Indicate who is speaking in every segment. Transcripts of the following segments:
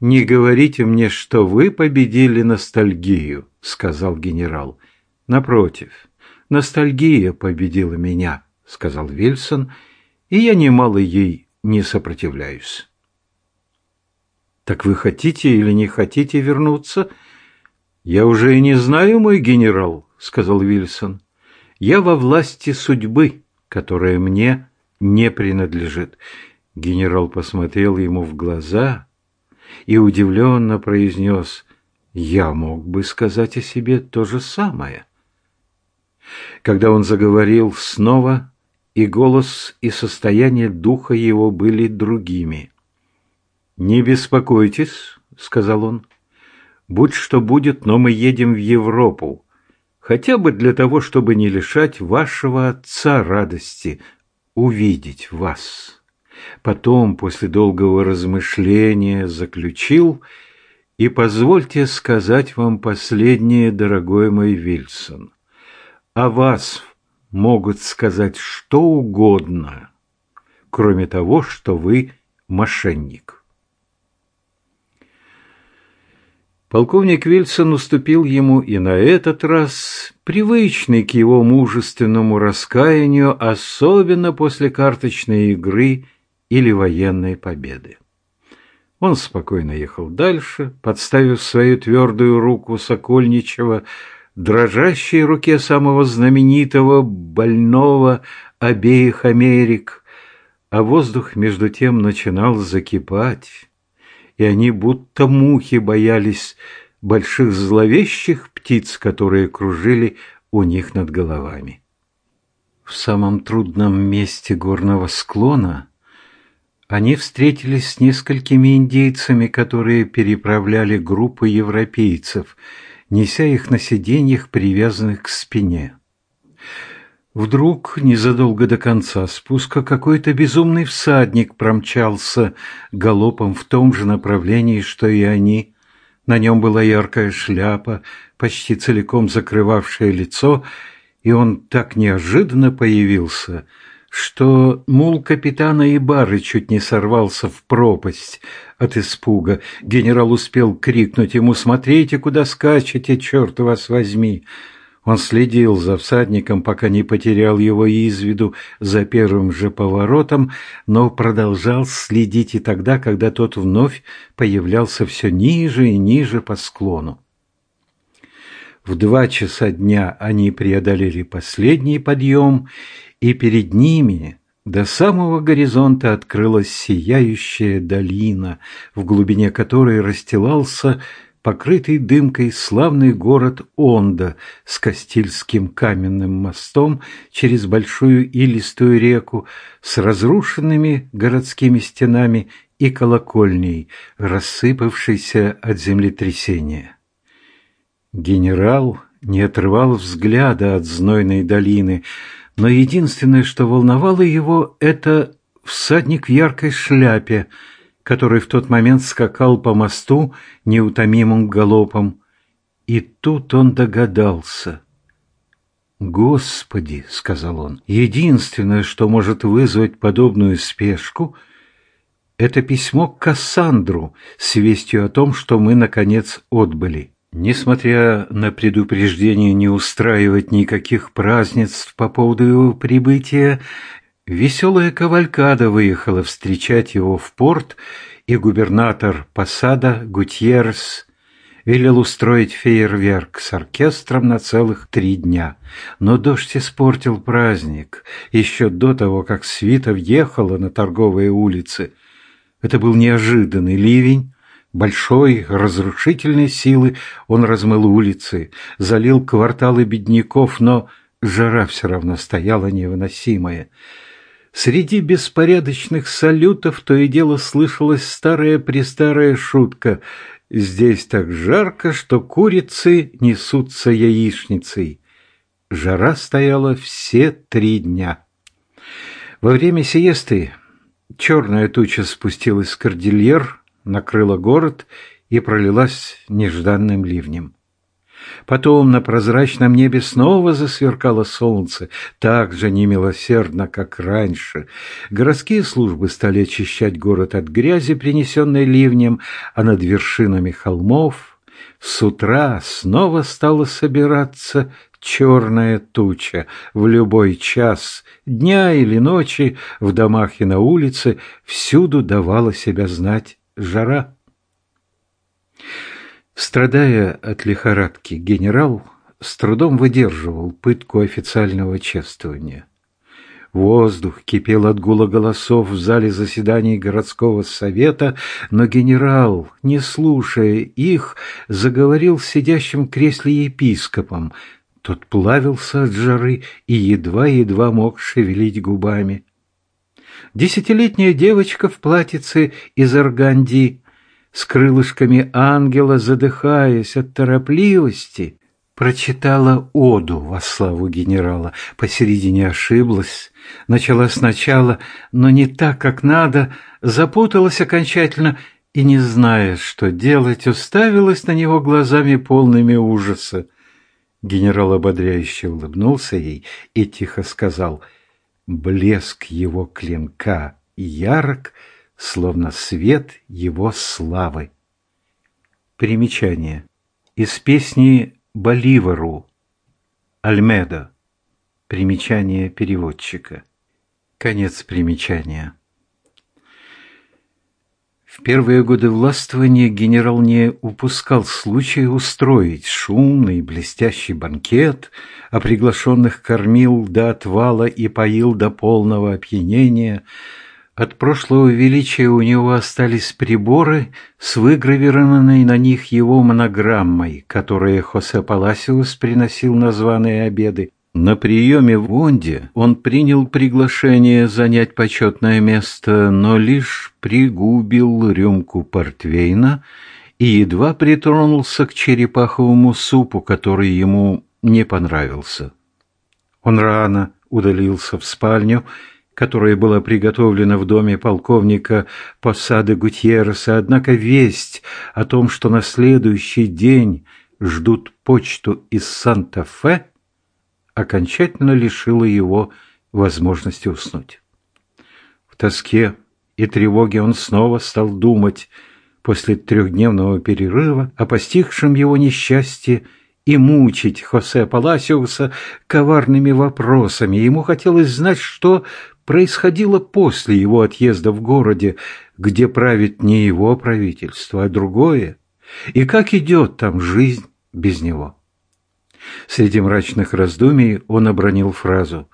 Speaker 1: не говорите мне, что вы победили ностальгию», — сказал генерал. «Напротив, ностальгия победила меня», — сказал Вильсон, «и я немало ей не сопротивляюсь». «Так вы хотите или не хотите вернуться?» «Я уже и не знаю, мой генерал», — сказал Вильсон. «Я во власти судьбы, которая мне не принадлежит». Генерал посмотрел ему в глаза и удивленно произнес «Я мог бы сказать о себе то же самое». Когда он заговорил снова, и голос, и состояние духа его были другими. «Не беспокойтесь», — сказал он. «Будь что будет, но мы едем в Европу, хотя бы для того, чтобы не лишать вашего отца радости увидеть вас». Потом, после долгого размышления, заключил «И позвольте сказать вам последнее, дорогой мой Вильсон. О вас могут сказать что угодно, кроме того, что вы мошенник». Полковник Вильсон уступил ему и на этот раз, привычный к его мужественному раскаянию, особенно после карточной игры или военной победы. Он спокойно ехал дальше, подставив свою твердую руку Сокольничева дрожащей руке самого знаменитого, больного обеих Америк, а воздух между тем начинал закипать и они будто мухи боялись больших зловещих птиц, которые кружили у них над головами. В самом трудном месте горного склона они встретились с несколькими индейцами, которые переправляли группы европейцев, неся их на сиденьях, привязанных к спине. Вдруг, незадолго до конца спуска, какой-то безумный всадник промчался галопом в том же направлении, что и они. На нем была яркая шляпа, почти целиком закрывавшая лицо, и он так неожиданно появился, что мул капитана и бары чуть не сорвался в пропасть от испуга. Генерал успел крикнуть ему «Смотрите, куда скачете, черт вас возьми!» Он следил за всадником, пока не потерял его из виду за первым же поворотом, но продолжал следить и тогда, когда тот вновь появлялся все ниже и ниже по склону. В два часа дня они преодолели последний подъем, и перед ними до самого горизонта открылась сияющая долина, в глубине которой расстилался покрытый дымкой славный город Онда с Кастильским каменным мостом через большую илистую реку, с разрушенными городскими стенами и колокольней, рассыпавшейся от землетрясения. Генерал не отрывал взгляда от знойной долины, но единственное, что волновало его, это всадник в яркой шляпе – который в тот момент скакал по мосту неутомимым галопом. И тут он догадался. «Господи!» — сказал он. «Единственное, что может вызвать подобную спешку, это письмо к Кассандру с вестью о том, что мы, наконец, отбыли». Несмотря на предупреждение не устраивать никаких празднеств по поводу его прибытия, Веселая кавалькада выехала встречать его в порт, и губернатор Посада Гутьеррес велел устроить фейерверк с оркестром на целых три дня. Но дождь испортил праздник еще до того, как свита въехала на торговые улицы. Это был неожиданный ливень, большой, разрушительной силы он размыл улицы, залил кварталы бедняков, но жара все равно стояла невыносимая. Среди беспорядочных салютов то и дело слышалась старая-престарая шутка «Здесь так жарко, что курицы несутся яичницей». Жара стояла все три дня. Во время сиесты черная туча спустилась с кордильер, накрыла город и пролилась нежданным ливнем. Потом на прозрачном небе снова засверкало солнце, так же немилосердно, как раньше. Городские службы стали очищать город от грязи, принесенной ливнем, а над вершинами холмов с утра снова стала собираться черная туча. В любой час, дня или ночи, в домах и на улице, всюду давала себя знать жара. Страдая от лихорадки, генерал с трудом выдерживал пытку официального чествования. Воздух кипел от гула голосов в зале заседаний городского совета, но генерал, не слушая их, заговорил сидящим в кресле епископом. Тот плавился от жары и едва-едва мог шевелить губами. Десятилетняя девочка в платьице из органди с крылышками ангела, задыхаясь от торопливости, прочитала оду во славу генерала. Посередине ошиблась, начала сначала, но не так, как надо, запуталась окончательно и, не зная, что делать, уставилась на него глазами полными ужаса. Генерал ободряюще улыбнулся ей и тихо сказал «Блеск его клинка ярок, — словно свет его славы. Примечание. Из песни Боливару Альмедо. Примечание переводчика. Конец примечания. В первые годы властвования генерал не упускал случая устроить шумный блестящий банкет, а приглашенных кормил до отвала и поил до полного опьянения – от прошлого величия у него остались приборы с выгравированной на них его монограммой, которые Хосе Паласиус приносил на званые обеды. На приеме в Онде он принял приглашение занять почетное место, но лишь пригубил рюмку портвейна и едва притронулся к черепаховому супу, который ему не понравился. Он рано удалился в спальню которая была приготовлена в доме полковника Посады Гутьерреса, однако весть о том, что на следующий день ждут почту из Санта-Фе, окончательно лишила его возможности уснуть. В тоске и тревоге он снова стал думать после трехдневного перерыва о постигшем его несчастье и мучить Хосе Паласиуса коварными вопросами. Ему хотелось знать, что происходило после его отъезда в городе, где правит не его правительство, а другое, и как идет там жизнь без него. Среди мрачных раздумий он обронил фразу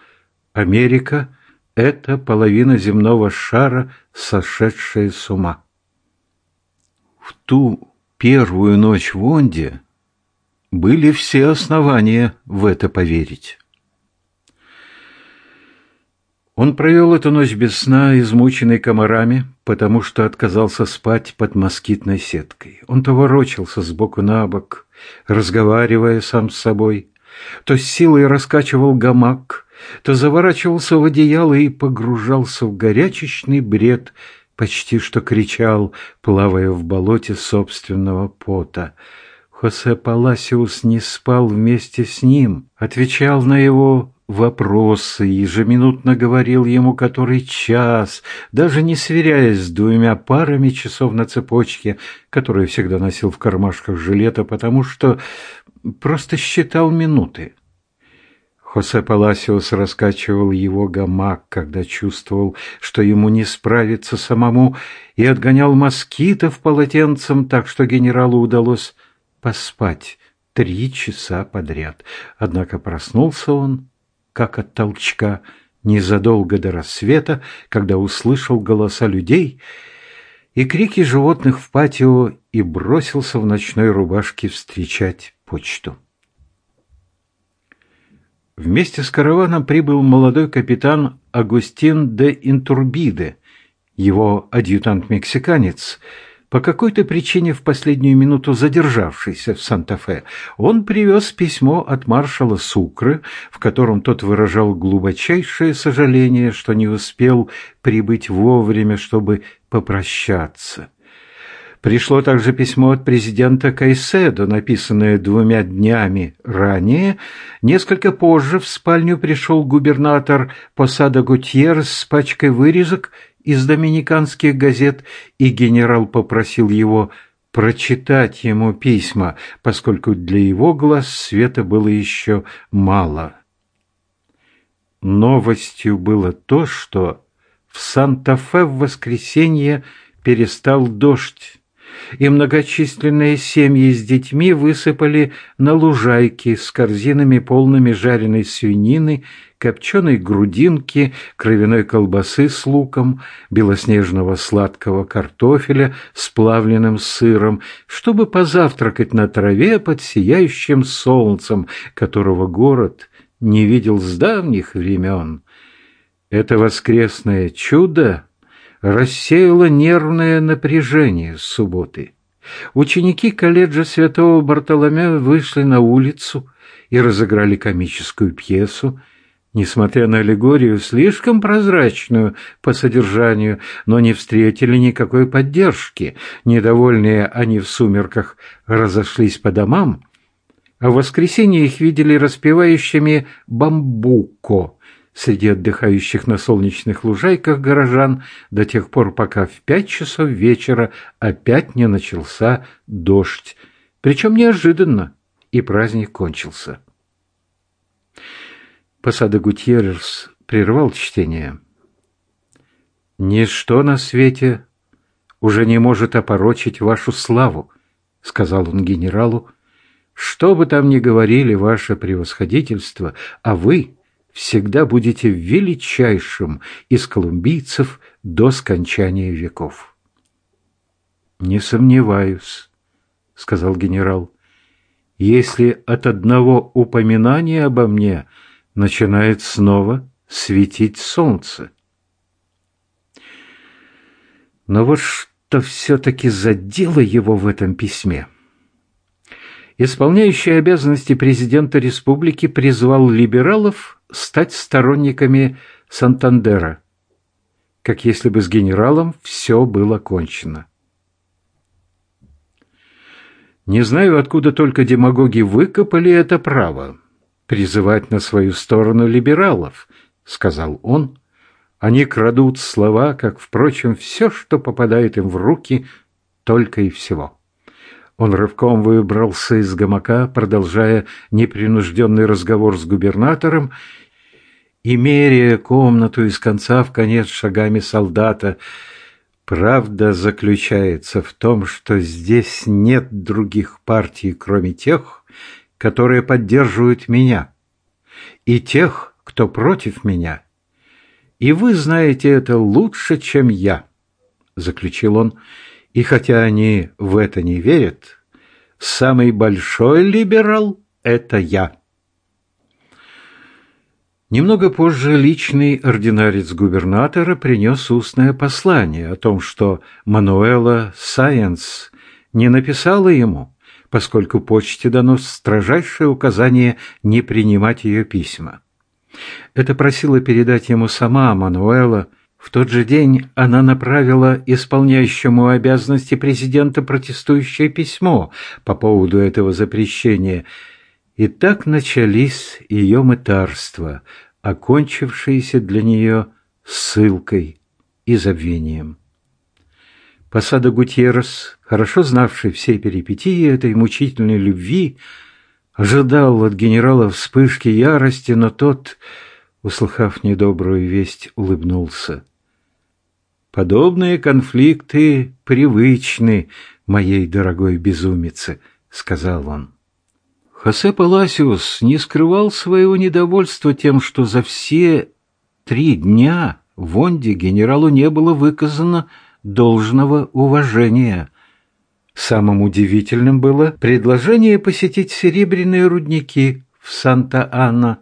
Speaker 1: «Америка – это половина земного шара, сошедшая с ума». В ту первую ночь в Онде были все основания в это поверить. Он провел эту ночь без сна, измученный комарами, потому что отказался спать под москитной сеткой. Он то ворочался сбоку на бок, разговаривая сам с собой, то с силой раскачивал гамак, то заворачивался в одеяло и погружался в горячечный бред, почти что кричал, плавая в болоте собственного пота. Хосе Паласиус не спал вместе с ним, отвечал на его вопросы, ежеминутно говорил ему который час, даже не сверяясь с двумя парами часов на цепочке, которые всегда носил в кармашках жилета, потому что просто считал минуты. Хосе Паласиос раскачивал его гамак, когда чувствовал, что ему не справиться самому, и отгонял москитов полотенцем, так что генералу удалось поспать три часа подряд. Однако проснулся он как от толчка, незадолго до рассвета, когда услышал голоса людей и крики животных в патио и бросился в ночной рубашке встречать почту. Вместе с караваном прибыл молодой капитан Агустин де Интурбиде, его адъютант-мексиканец – по какой-то причине в последнюю минуту задержавшийся в Санта-Фе, он привез письмо от маршала Сукры, в котором тот выражал глубочайшее сожаление, что не успел прибыть вовремя, чтобы попрощаться. Пришло также письмо от президента Кайседо, написанное двумя днями ранее. Несколько позже в спальню пришел губернатор Посада Гутьеррес с пачкой вырезок из доминиканских газет, и генерал попросил его прочитать ему письма, поскольку для его глаз света было еще мало. Новостью было то, что в Санта-Фе в воскресенье перестал дождь и многочисленные семьи с детьми высыпали на лужайки с корзинами полными жареной свинины, копченой грудинки, кровяной колбасы с луком, белоснежного сладкого картофеля с плавленным сыром, чтобы позавтракать на траве под сияющим солнцем, которого город не видел с давних времен. Это воскресное чудо рассеяло нервное напряжение субботы. Ученики колледжа Святого Бартоломея вышли на улицу и разыграли комическую пьесу, несмотря на аллегорию, слишком прозрачную по содержанию, но не встретили никакой поддержки. Недовольные они в сумерках разошлись по домам, а в воскресенье их видели распевающими «бамбуко», среди отдыхающих на солнечных лужайках горожан до тех пор, пока в пять часов вечера опять не начался дождь. Причем неожиданно, и праздник кончился. Посада Гутьеррес прервал чтение. «Ничто на свете уже не может опорочить вашу славу», — сказал он генералу. «Что бы там ни говорили ваше превосходительство, а вы...» всегда будете величайшим из колумбийцев до скончания веков. «Не сомневаюсь», — сказал генерал, — «если от одного упоминания обо мне начинает снова светить солнце». Но вот что все-таки задело его в этом письме — Исполняющий обязанности президента республики призвал либералов стать сторонниками Сантандера, как если бы с генералом все было кончено. Не знаю, откуда только демагоги выкопали это право призывать на свою сторону либералов, сказал он. Они крадут слова, как, впрочем, все, что попадает им в руки, только и всего. Он рывком выбрался из гамака, продолжая непринужденный разговор с губернатором, и меряя комнату из конца в конец шагами солдата. Правда заключается в том, что здесь нет других партий, кроме тех, которые поддерживают меня, и тех, кто против меня. И вы знаете это лучше, чем я, — заключил он, — и хотя они в это не верят, самый большой либерал – это я. Немного позже личный ординарец губернатора принес устное послание о том, что Мануэла Сайенс не написала ему, поскольку почте дано строжайшее указание не принимать ее письма. Это просила передать ему сама Мануэла – в тот же день она направила исполняющему обязанности президента протестующее письмо по поводу этого запрещения. И так начались ее мытарства, окончившиеся для нее ссылкой и забвением. Посада Гутьеррес, хорошо знавший все перипетии этой мучительной любви, ожидал от генерала вспышки ярости, но тот, услыхав недобрую весть, улыбнулся. Подобные конфликты привычны моей дорогой безумице, сказал он. Хосе Паласиус не скрывал своего недовольства тем, что за все три дня в Онде генералу не было выказано должного уважения. Самым удивительным было предложение посетить серебряные рудники в Санта-Анна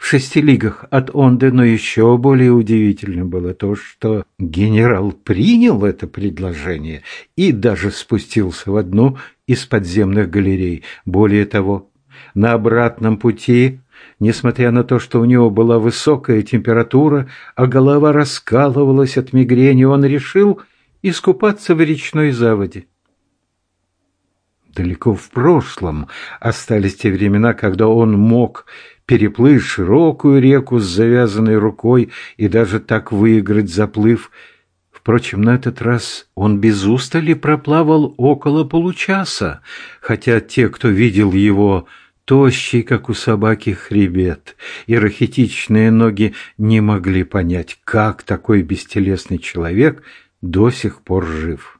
Speaker 1: в шести лигах от Онды, но еще более удивительным было то, что генерал принял это предложение и даже спустился в одну из подземных галерей. Более того, на обратном пути, несмотря на то, что у него была высокая температура, а голова раскалывалась от мигрени, он решил искупаться в речной заводе. Далеко в прошлом остались те времена, когда он мог переплыть широкую реку с завязанной рукой и даже так выиграть заплыв. Впрочем, на этот раз он без устали проплавал около получаса, хотя те, кто видел его тощий, как у собаки, хребет и рахитичные ноги, не могли понять, как такой бестелесный человек до сих пор жив.